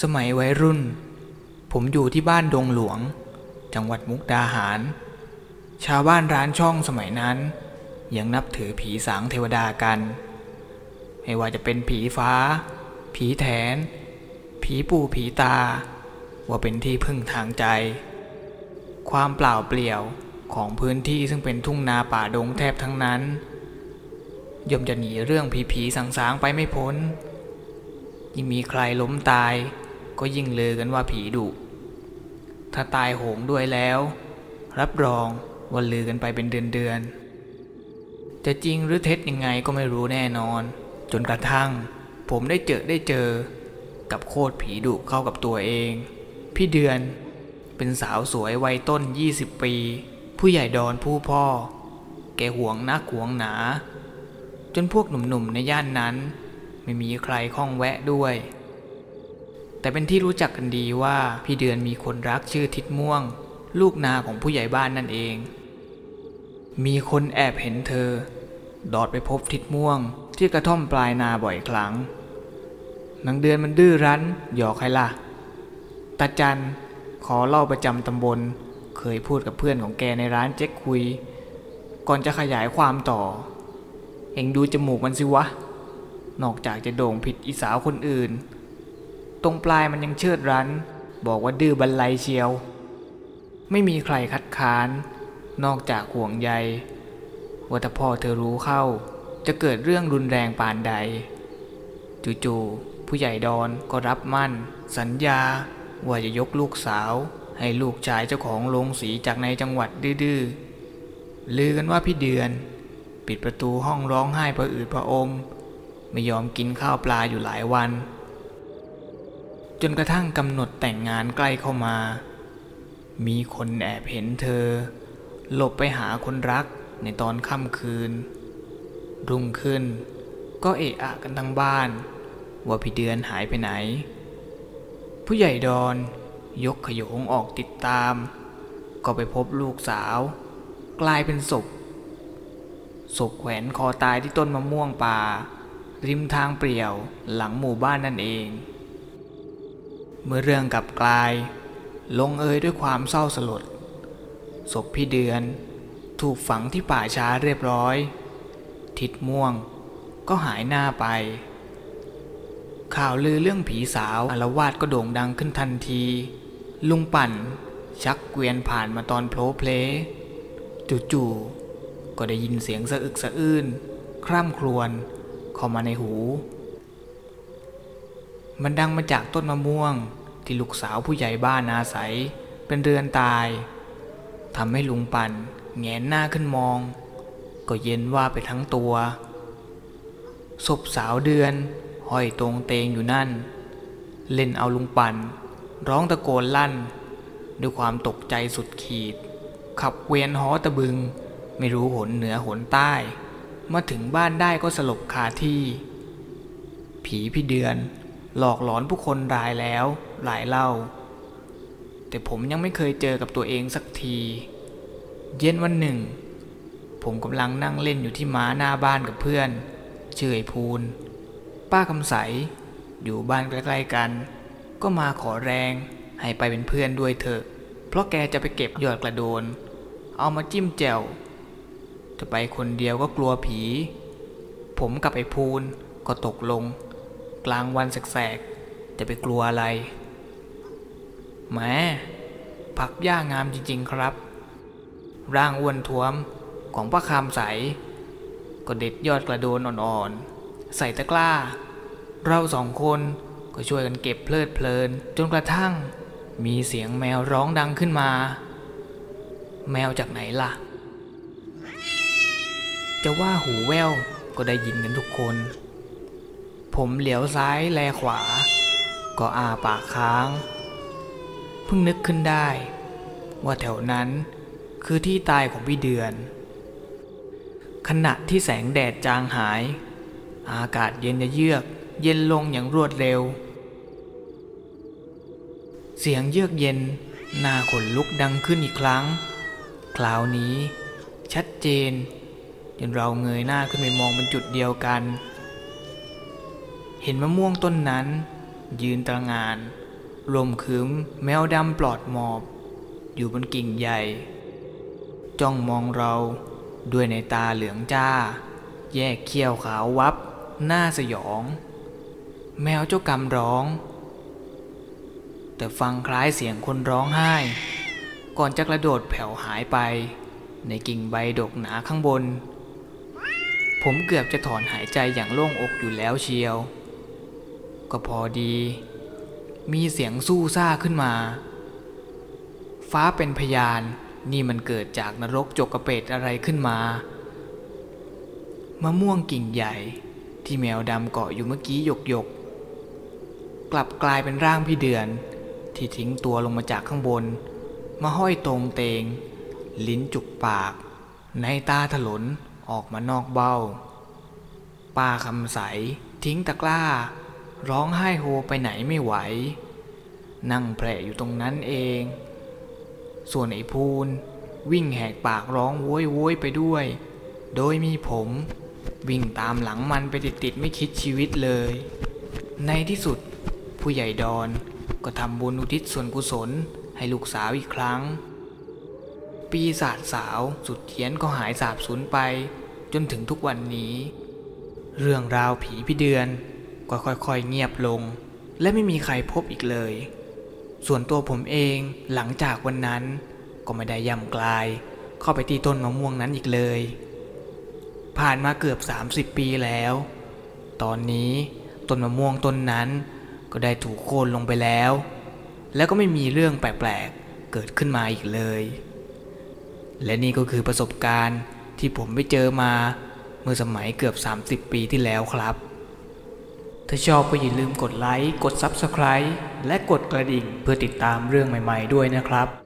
สมัยวัยรุ่น ผมอยู่ที่บ้านดงหลวง จังหวัดมุกดาหาร ชาวบ้านร้านช่องสมัยนั้น ยังนับถือผีสางเทวดากัน ไม่ว่าจะเป็นผีฟ้า ผีแถน ผีปู่ผีตา ว่าเป็นที่พึ่งทางใจ ความเปล่าเปลี่ยวของพื้นที่ซึ่งเป็นทุ่งนาป่าดงแทบทั้งนั้น ย่อมจะหนีเรื่องผีผีสางๆไปไม่พ้นยิ่งมีใครล้มตาย ก็ยิ่งลือกันว่าผีดุ ถ้าตายโหงด้วยแล้ว รับรองว่าลือกันไปเป็นเดือนๆจะจริงหรือเท็จยังไงก็ไม่รู้แน่นอน จนกระทั่ง ผมได้เจอได้เจอ กับโคตรผีดุเข้ากับตัวเอง พี่เดือนเป็นสาวสวยวัยต้น 20 ปี ผู้ใหญ่ดอนผู้พ่อ แกห่วงนักห่วงหนา จนพวกหนุ่มๆในย่านนั้น ไม่มีใครข้องแวะด้วย แต่เป็นที่รู้จักกันดีว่าพี่เดือนมีคนรักชื่อทิดม่วง ลูกนาของผู้ใหญ่บ้านนั่นเอง มีคนแอบเห็นเธอ ดอดไปพบทิดม่วง ที่กระท่อมปลายนาบ่อยครั้งนางเดือนมันดื้อรั้นหยอกใครล่ะตาจันขอเล่าประจำตำบล เคยพูดกับเพื่อนของแกในร้านเจ๊กคุย ก่อนจะขยายความต่อ เอ็งดูจมูกมันสิวะ นอกจากจะโด่งผิดอีสาวคนอื่น ตรงปลายมันยังเชิดรั้น บอกว่าดื้อบันไลเชียว ไม่มีใครคัดค้าน นอกจากห่วงใยว่าถ้าพ่อเธอรู้เข้า จะเกิดเรื่องรุนแรงปานใด จู่ๆผู้ใหญ่ดอนก็รับมั่น สัญญาว่าจะยกลูกสาว ให้ลูกชายเจ้าของโรงสีจากในจังหวัดดื้อๆลือกันว่าพี่เดือน ปิดประตูห้องร้องไห้พระอืดพระอม ไม่ยอมกินข้าวปลาอยู่หลายวัน จนกระทั่งกำหนดแต่งงานใกล้เข้ามา มีคนแอบเห็นเธอ หลบไปหาคนรักในตอนค่ำคืน รุ่งขึ้น ก็เอะอะกันทั้งบ้าน ว่าพี่เดือนหายไปไหน ผู้ใหญ่ดอนยกขยงออกติดตาม ก็ไปพบลูกสาว กลายเป็นศพศพแขวนคอตายที่ต้นมะม่วงป่า ริมทางเปลี่ยวหลังหมู่บ้านนั่นเอง เมื่อเรื่องกลับกลาย ลงเอยด้วยความเศร้าสลดศพพี่เดือนถูกฝังที่ป่าช้าเรียบร้อย ทิดม่วงก็หายหน้าไป ข่าวลือเรื่องผีสาวอารวาสก็โด่งดังขึ้นทันที ลุงปั่นชักเกวียนผ่านมาตอนโผล่เพลจู่ๆก็ได้ยินเสียงสะอึกสะอื้น คร่ำครวญเข้ามาในหู มันดังมาจากต้นมะม่วง ที่ลูกสาวผู้ใหญ่บ้านอาศัย เป็นเรือนตายทำให้ลุงปั่นแงนหน้าขึ้นมอง ก็เย็นว่าไปทั้งตัว ศพสาวเดือนห้อยตรงเตงอยู่นั่น เล่นเอาลุงปั่น ร้องตะโกนลั่น ด้วยความตกใจสุดขีด ขับเวียนหอตะบึง ไม่รู้หนเหนือหนใต้ มาถึงบ้านได้ก็สลบคาที่ ผีพี่เดือน หลอกหลอนผู้คนรายแล้วหลายเล่า แต่ผมยังไม่เคยเจอกับตัวเองสักที เย็นวันหนึ่ง ผมกำลังนั่งเล่นอยู่ที่ม้าหน้าบ้านกับเพื่อนชื่อไอพูน ป้าคำใส อยู่บ้านใกล้ๆกัน ก็มาขอแรงให้ไปเป็นเพื่อนด้วยเถอะ เพราะแกจะไปเก็บยอดกระโดน เอามาจิ้มแจ่วจะไปคนเดียวก็กลัวผี ผมกับไอ้พูนก็ตกลง กลางวันแสกๆจะไปกลัวอะไรแหมผักหญ้างามจริง ๆ ครับ ร่างอ้วนท้วมของป้าคำใส ก็เด็ดยอดกระโดนอ่อนๆ ใส่ตะกร้า เราสองคนก็ช่วยกันเก็บเพลิดเพลิน จนกระทั่งมีเสียงแมวร้องดังขึ้นมา แมวจากไหนล่ะ จะว่าหูแววก็ได้ยินกันทุกคน ผมเหลียวซ้ายแลขวา ก็อาปากค้าง เพิ่งนึกขึ้นได้ ว่าแถวนั้นคือที่ตายของพี่เดือน ขณะที่แสงแดดจางหาย อากาศเย็นจะเยือก เย็นลงอย่างรวดเร็ว เสียงเยือกเย็นหน้าขนลุกดังขึ้นอีกครั้ง คราวนี้ ชัดเจนจนเราเงยหน้าขึ้นไปมองเป็นจุดเดียวกัน เห็นมะม่วงต้นนั้น ยืนตระงานลมคืมแมวดำปลอดหมอบ อยู่บนกิ่งใหญ่ จ้องมองเราด้วยในตาเหลืองจ้า แยกเขี้ยวขาววับ หน้าสยอง แมวเจ้ากรรมร้อง แต่ฟังคล้ายเสียงคนร้องไห้ ก่อนจะกระโดดแผ่วหายไป ในกิ่งใบดกหนาข้างบน ผมเกือบจะถอนหายใจอย่างโล่งอกอยู่แล้วเชียว ก็พอดี มีเสียงสู้ซ่าขึ้นมา ฟ้าเป็นพยานนี่มันเกิดจากนรกจกกระเปดอะไรขึ้นมามะม่วงกิ่งใหญ่ที่แมวดำเกาะอยู่เมื่อกี้หยกหยกกลับกลายเป็นร่างพี่เดือน ที่ทิ้งตัวลงมาจากข้างบน มาห้อยตรงเตง ลิ้นจุกปาก ในตาถลนออกมานอกเบ้าป้าคำใส ทิ้งตะกร้า ร้องไห้โฮไปไหนไม่ไหว นั่งแผลอยู่ตรงนั้นเอง ส่วนไอ้พูนวิ่งแหกปากร้องโวยโวยไปด้วย โดยมีผมวิ่งตามหลังมันไปติดๆไม่คิดชีวิตเลย ในที่สุด ผู้ใหญ่ดอนก็ทำบุญอุทิศส่วนกุศลให้ลูกสาวอีกครั้ง ปีศาจสาวสุดเทียนก็หายสาบสูญไป จนถึงทุกวันนี้ เรื่องราวผีพี่เดือน ก็ค่อยๆเงียบลง และไม่มีใครพบอีกเลย ส่วนตัวผมเองหลังจากวันนั้นก็ไม่ได้ย่ำกลาย เข้าไปที่ต้นมะม่วงนั้นอีกเลย ผ่านมาเกือบ 30 ปีแล้ว ตอนนี้ต้นมะม่วงต้นนั้นก็ได้ถูกโค่นลงไปแล้ว แล้วก็ไม่มีเรื่องแปลกๆเกิดขึ้นมาอีกเลย และนี่ก็คือประสบการณ์ที่ผมไปเจอมาเมื่อสมัยเกือบ 30 ปีที่แล้วครับ ถ้าชอบก็อย่าลืมกดไลค์ กด Subscribe และกดกระดิ่งเพื่อติดตามเรื่องใหม่ ๆ ด้วยนะครับ